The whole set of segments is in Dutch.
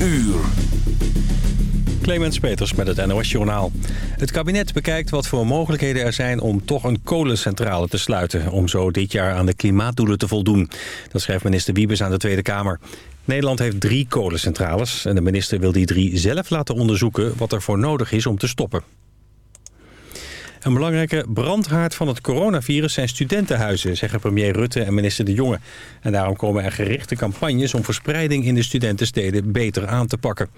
uur. Clemens Peters met het NOS Journaal. Het kabinet bekijkt wat voor mogelijkheden er zijn om toch een kolencentrale te sluiten... om zo dit jaar aan de klimaatdoelen te voldoen. Dat schrijft minister Wiebes aan de Tweede Kamer. Nederland heeft drie kolencentrales en de minister wil die drie zelf laten onderzoeken... wat er voor nodig is om te stoppen. Een belangrijke brandhaard van het coronavirus zijn studentenhuizen, zeggen premier Rutte en minister De Jonge. En daarom komen er gerichte campagnes om verspreiding in de studentensteden beter aan te pakken.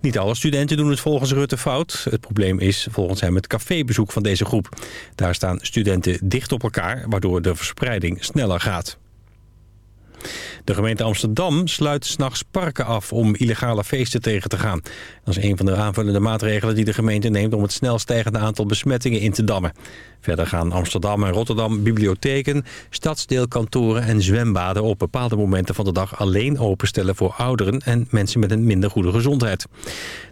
Niet alle studenten doen het volgens Rutte fout. Het probleem is volgens hem het cafébezoek van deze groep. Daar staan studenten dicht op elkaar, waardoor de verspreiding sneller gaat. De gemeente Amsterdam sluit s'nachts parken af om illegale feesten tegen te gaan. Dat is een van de aanvullende maatregelen die de gemeente neemt om het snel stijgende aantal besmettingen in te dammen. Verder gaan Amsterdam en Rotterdam bibliotheken, stadsdeelkantoren en zwembaden op bepaalde momenten van de dag alleen openstellen voor ouderen en mensen met een minder goede gezondheid.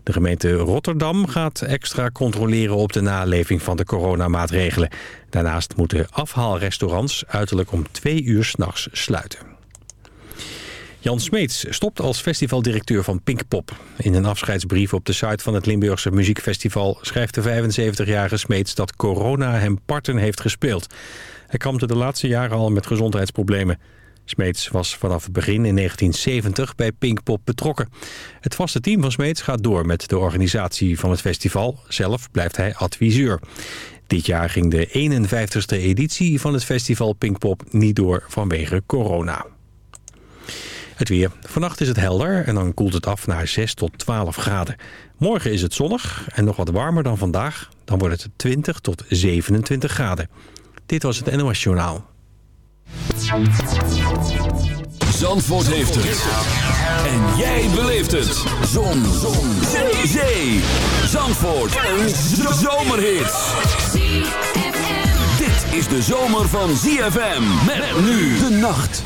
De gemeente Rotterdam gaat extra controleren op de naleving van de coronamaatregelen. Daarnaast moeten afhaalrestaurants uiterlijk om twee uur s'nachts sluiten. Jan Smeets stopt als festivaldirecteur van Pinkpop. In een afscheidsbrief op de site van het Limburgse Muziekfestival... schrijft de 75-jarige Smeets dat corona hem parten heeft gespeeld. Hij kampte de laatste jaren al met gezondheidsproblemen. Smeets was vanaf het begin in 1970 bij Pinkpop betrokken. Het vaste team van Smeets gaat door met de organisatie van het festival. Zelf blijft hij adviseur. Dit jaar ging de 51ste editie van het festival Pinkpop niet door vanwege corona. Het weer. Vannacht is het helder en dan koelt het af naar 6 tot 12 graden. Morgen is het zonnig en nog wat warmer dan vandaag. Dan wordt het 20 tot 27 graden. Dit was het NOS Journaal. Zandvoort heeft het. En jij beleeft het. Zon. Zon. Zee. Zee. Zandvoort. Een zomerhit. Dit is de zomer van ZFM. Met nu de nacht.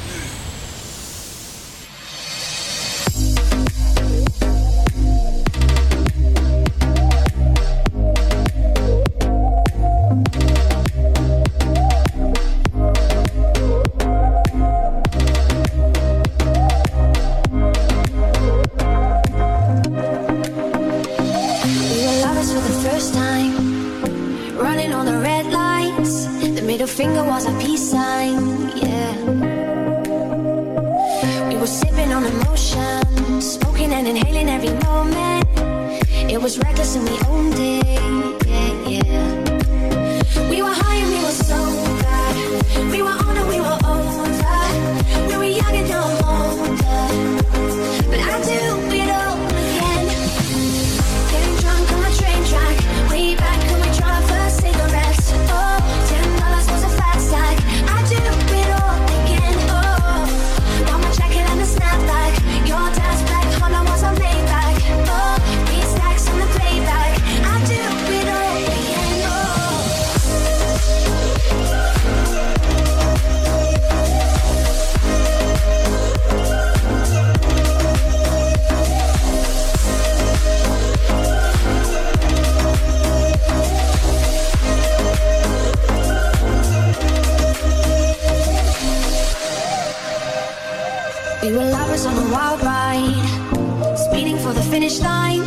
for the finish line,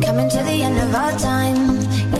coming to the end of our time.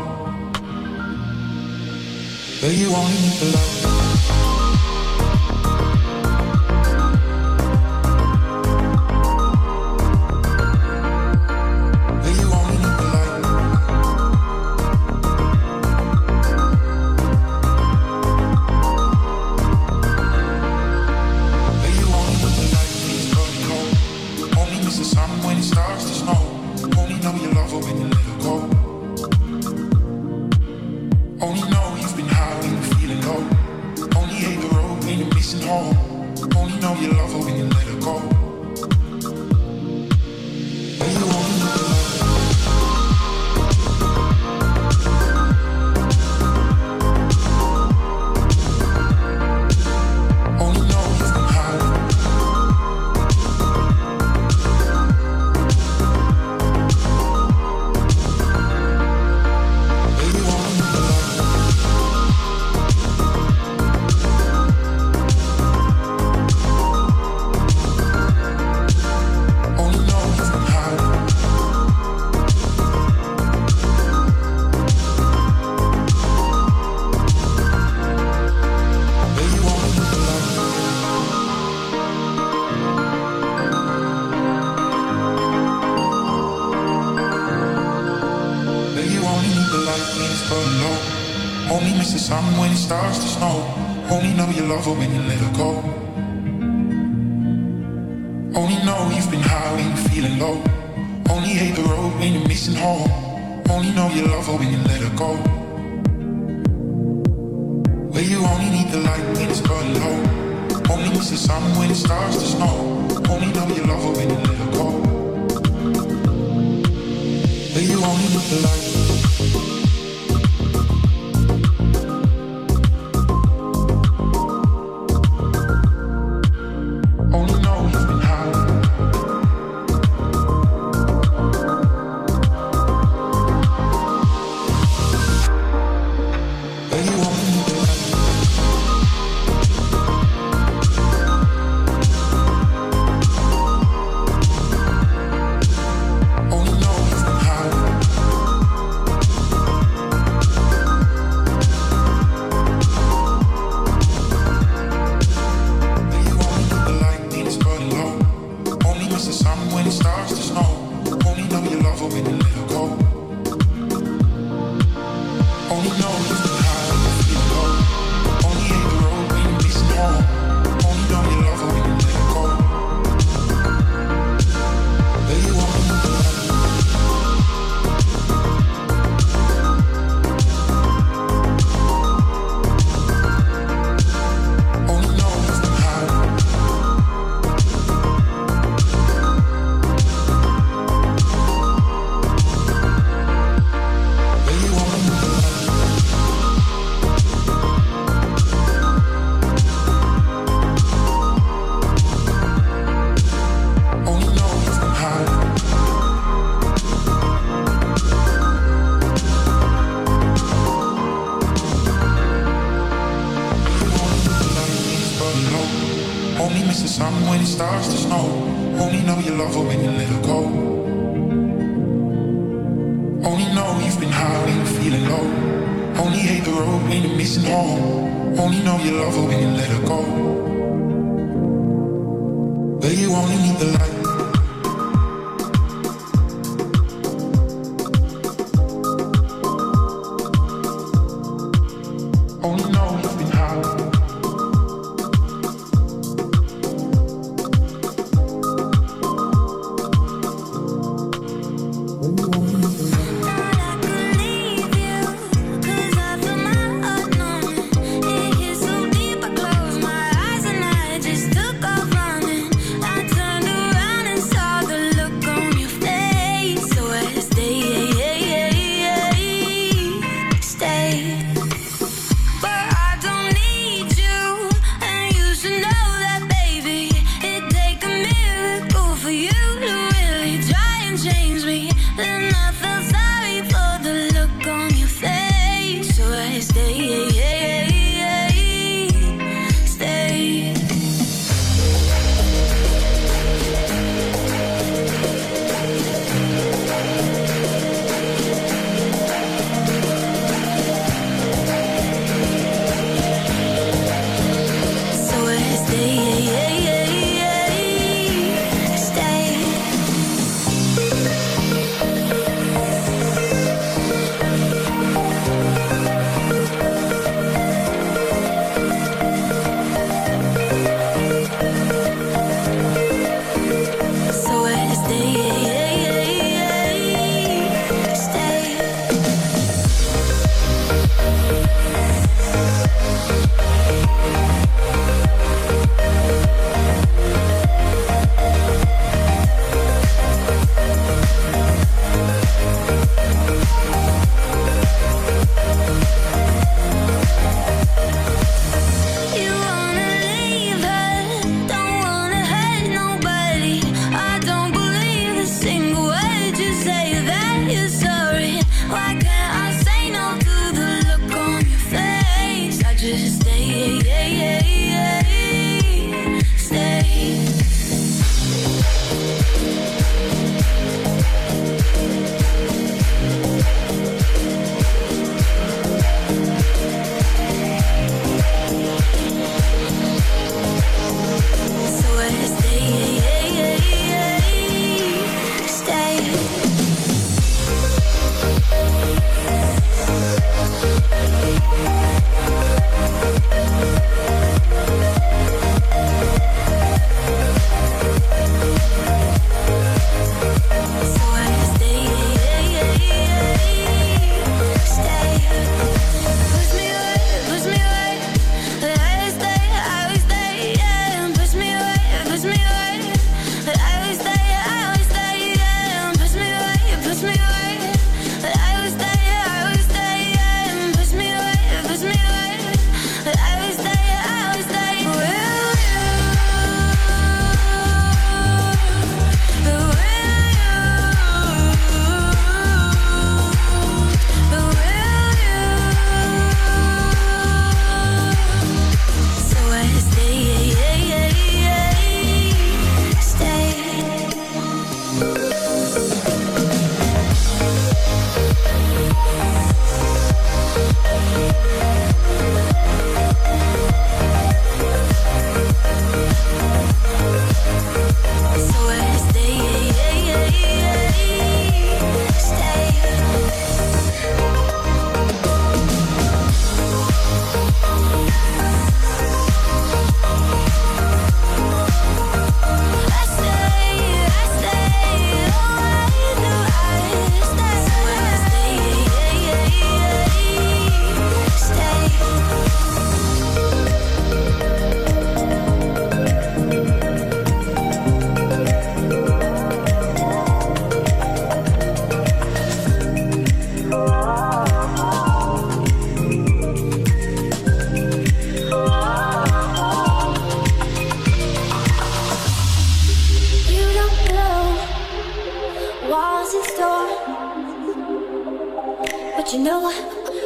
Do you want love?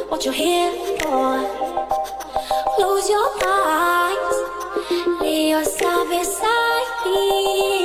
what you're here for. Close your eyes, lay yourself beside me.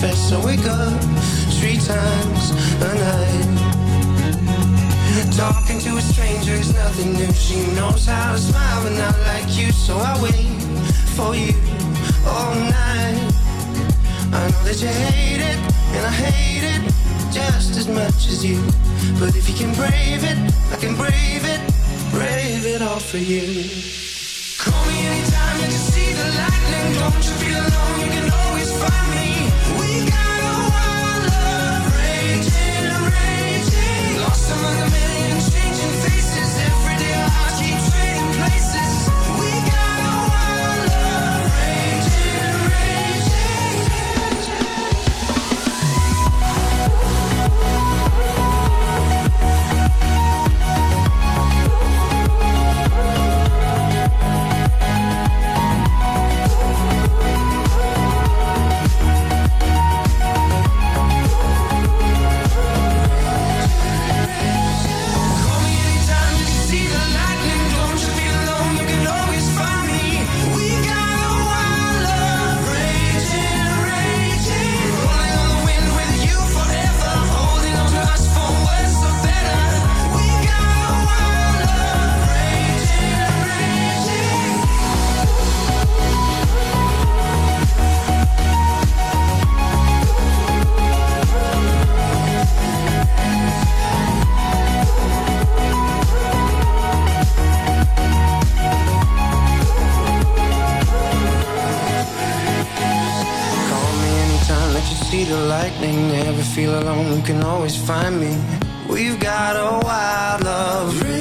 confess I wake up three times a night. Talking to a stranger is nothing new. She knows how to smile but not like you So I wait for you all night. I know that you hate it and I hate it just as much as you. But if you can brave it, I can brave it Brave it all for you. Call me anytime that you see the lightning. Don't you feel alone, you can was a million lightning, never feel alone, you can always find me. We've got a wild love.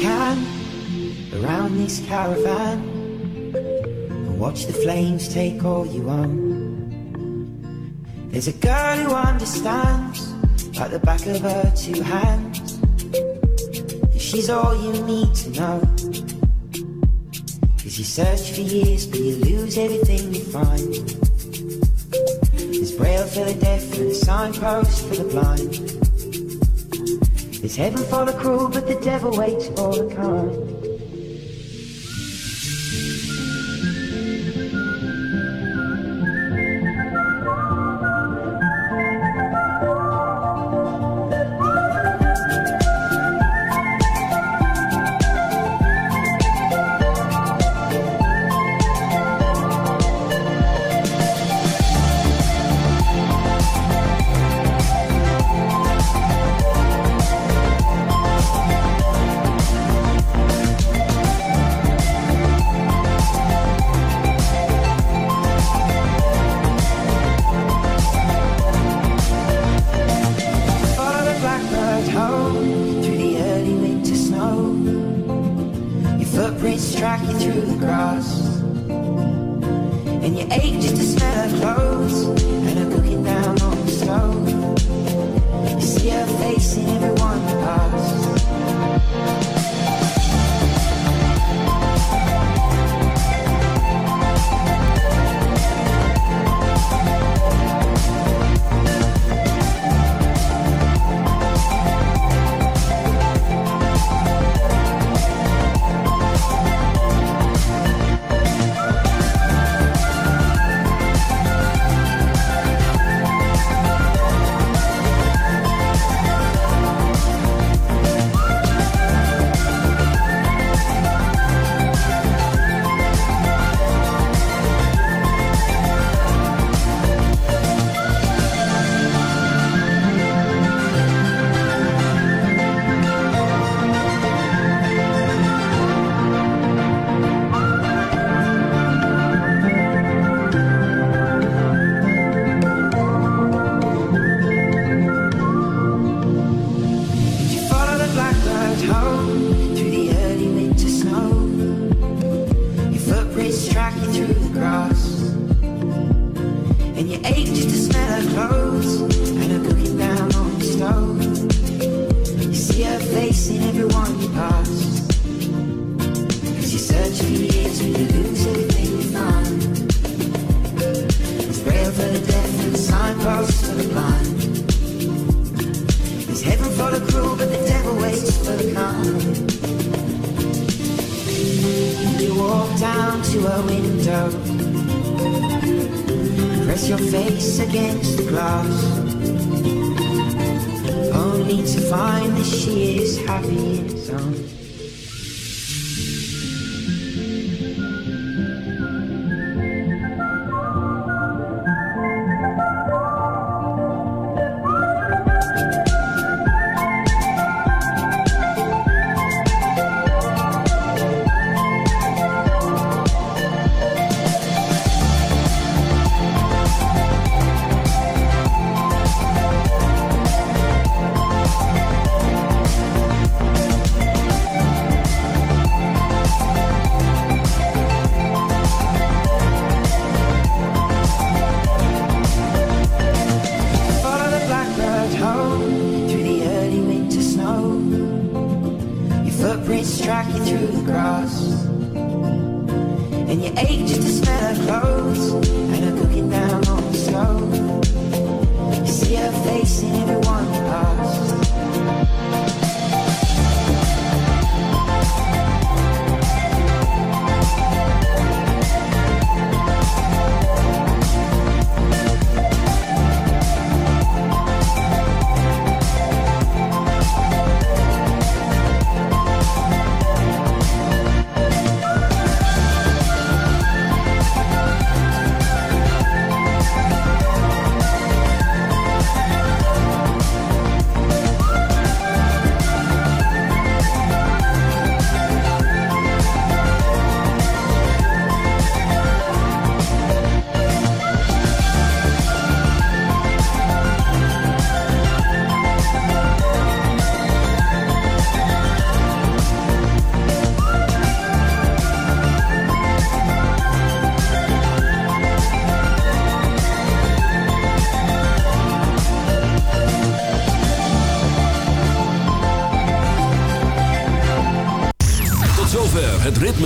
can around this caravan and watch the flames take all you own. There's a girl who understands at the back of her two hands. And she's all you need to know. Cause you search for years, but you lose everything you find. There's braille for the deaf and a signpost for the blind. Heaven for the cruel, but the devil waits for the kind.